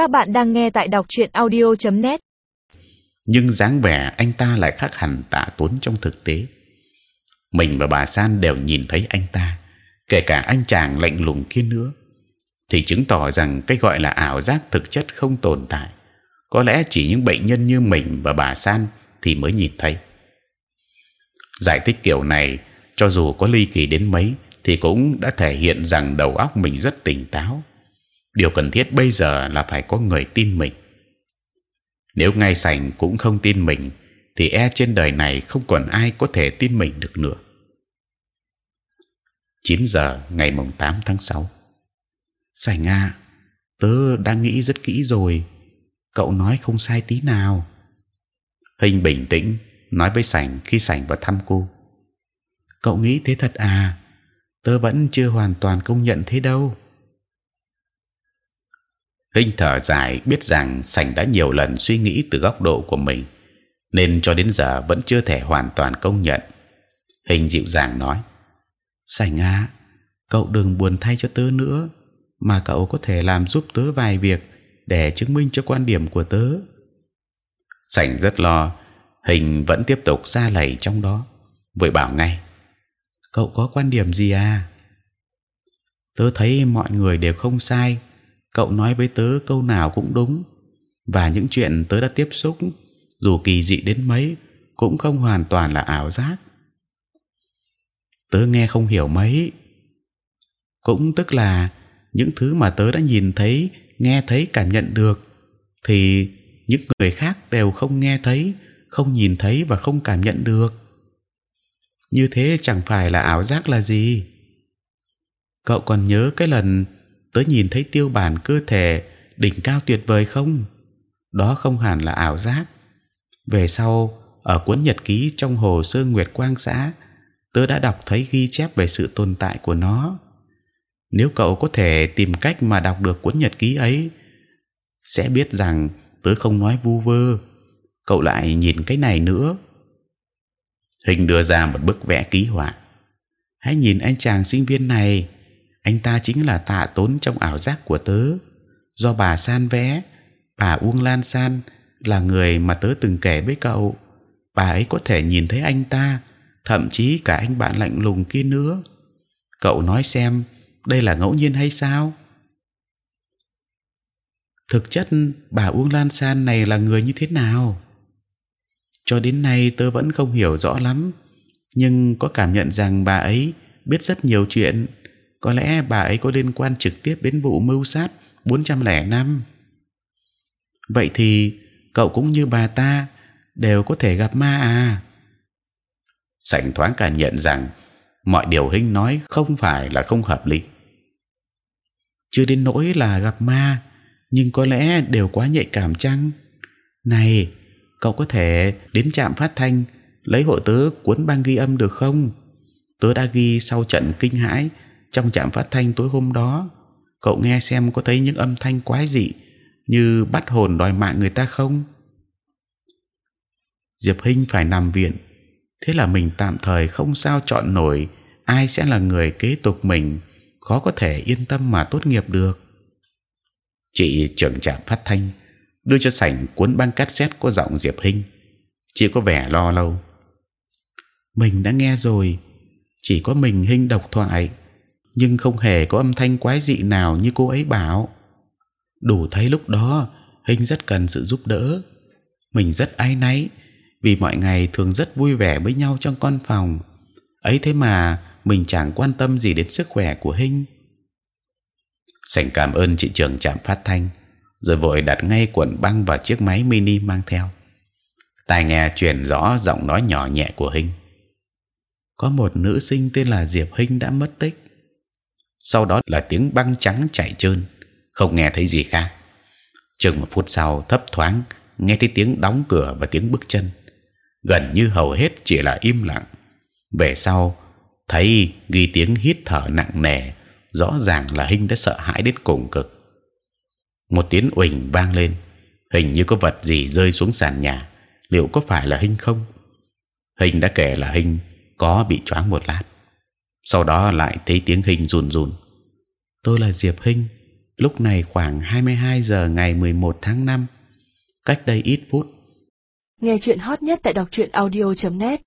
Các bạn đang nghe tại đọc truyện audio.net. nhưng dáng vẻ anh ta lại khác hẳn tạ tốn trong thực tế. Mình và bà San đều nhìn thấy anh ta, kể cả anh chàng lạnh lùng kia nữa, thì chứng tỏ rằng cái gọi là ảo giác thực chất không tồn tại. Có lẽ chỉ những bệnh nhân như mình và bà San thì mới nhìn thấy. Giải thích kiểu này, cho dù có ly kỳ đến mấy, thì cũng đã thể hiện rằng đầu óc mình rất tỉnh táo. Điều cần thiết bây giờ là phải có người tin mình. Nếu ngay sành cũng không tin mình, thì e trên đời này không còn ai có thể tin mình được nữa. 9 giờ ngày mùng 8 tháng 6 sành à tớ đang nghĩ rất kỹ rồi. Cậu nói không sai tí nào. Hình bình tĩnh, nói với sành khi sành vào thăm cô. Cậu nghĩ thế thật à? Tớ vẫn chưa hoàn toàn công nhận thế đâu. Hinh thở dài biết rằng sành đã nhiều lần suy nghĩ từ góc độ của mình, nên cho đến giờ vẫn chưa thể hoàn toàn công nhận. Hình dịu dàng nói: Sành à, cậu đừng buồn thay cho tớ nữa, mà cậu có thể làm giúp tớ vài việc để chứng minh cho quan điểm của tớ. Sành rất lo, hình vẫn tiếp tục xa lầy trong đó, vội bảo ngay: Cậu có quan điểm gì à? Tớ thấy mọi người đều không sai cậu nói với tớ câu nào cũng đúng. Và những chuyện tớ đã tiếp xúc, dù kỳ dị đến mấy, cũng không hoàn toàn là ảo giác. Tớ nghe không hiểu mấy. Cũng tức là những thứ mà tớ đã nhìn thấy, nghe thấy, cảm nhận được, thì những người khác đều không nghe thấy, không nhìn thấy và không cảm nhận được. Như thế chẳng phải là ảo giác là gì? Cậu còn nhớ cái lần tớ nhìn thấy tiêu bản cơ thể đỉnh cao tuyệt vời không? Đó không hẳn là ảo giác. Về sau ở cuốn nhật ký trong hồ sơ Nguyệt Quang xã, tớ đã đọc thấy ghi chép về sự tồn tại của nó. Nếu cậu có thể tìm cách mà đọc được cuốn nhật ký ấy, sẽ biết rằng tớ không nói vu vơ. Cậu lại nhìn cái này nữa. Hình đưa ra một bức vẽ ký họa. Hãy nhìn anh chàng sinh viên này anh ta chính là tạ tốn trong ảo giác của tớ. Do bà san vẽ, bà uông lan san là người mà tớ từng kể với cậu. Bà ấy có thể nhìn thấy anh ta, thậm chí cả anh bạn lạnh lùng kia nữa. Cậu nói xem, đây là ngẫu nhiên hay sao? Thực chất, bà uông lan san này là người như thế nào? Cho đến nay tớ vẫn không hiểu rõ lắm, nhưng có cảm nhận rằng bà ấy biết rất nhiều chuyện có lẽ bà ấy có liên quan trực tiếp đến vụ mưu sát 405 vậy thì cậu cũng như bà ta đều có thể gặp ma à? Sảnh thoáng cả nhận rằng mọi điều hình nói không phải là không hợp lý. Chưa đến nỗi là gặp ma, nhưng có lẽ đều quá nhạy cảm chăng? Này, cậu có thể đến trạm phát thanh lấy hộ tớ cuốn băng ghi âm được không? Tớ đã ghi sau trận kinh hãi trong trạm phát thanh tối hôm đó. Cậu nghe xem có thấy những âm thanh quái dị như bắt hồn đòi mạng người ta không? Diệp hinh phải nằm viện. Thế là mình tạm thời không sao chọn nổi. Ai sẽ là người kế tục mình? Khó có thể yên tâm mà tốt nghiệp được. Chị trưởng trạm phát thanh đưa cho sảnh cuốn băng cassette có giọng diệp hinh. Chị có vẻ lo lâu. Mình đã nghe rồi. Chỉ có mình hinh độc thoại nhưng không hề có âm thanh quái dị nào như cô ấy bảo. đủ thấy lúc đó hình rất cần sự giúp đỡ. mình rất áy náy vì mọi ngày thường rất vui vẻ với nhau trong con phòng. ấy thế mà mình chẳng quan tâm gì đến sức khỏe của hình. sành cảm ơn chị trưởng trạm phát thanh, rồi vội đặt ngay cuộn băng vào chiếc máy mini mang theo. tai nghe truyền rõ giọng nói nhỏ nhẹ của hình. có một nữ sinh tên là Diệp Hinh đã mất tích sau đó là tiếng băng trắng chạy trơn, không nghe thấy gì khác. chừng một phút sau thấp thoáng nghe thấy tiếng đóng cửa và tiếng bước chân, gần như hầu hết chỉ là im lặng. về sau thấy ghi tiếng hít thở nặng nề, rõ ràng là hình đã sợ hãi đến cùng cực. một tiếng uỳnh vang lên, hình như có vật gì rơi xuống sàn nhà. liệu có phải là hình không? hình đã kể là hình có bị choáng một lát sau đó lại thấy tiếng hình rùn rùn. Tôi là diệp hinh, lúc này khoảng 22 giờ ngày 11 tháng 5 cách đây ít phút. Nghe chuyện hot nhất tại đọc truyện audio.net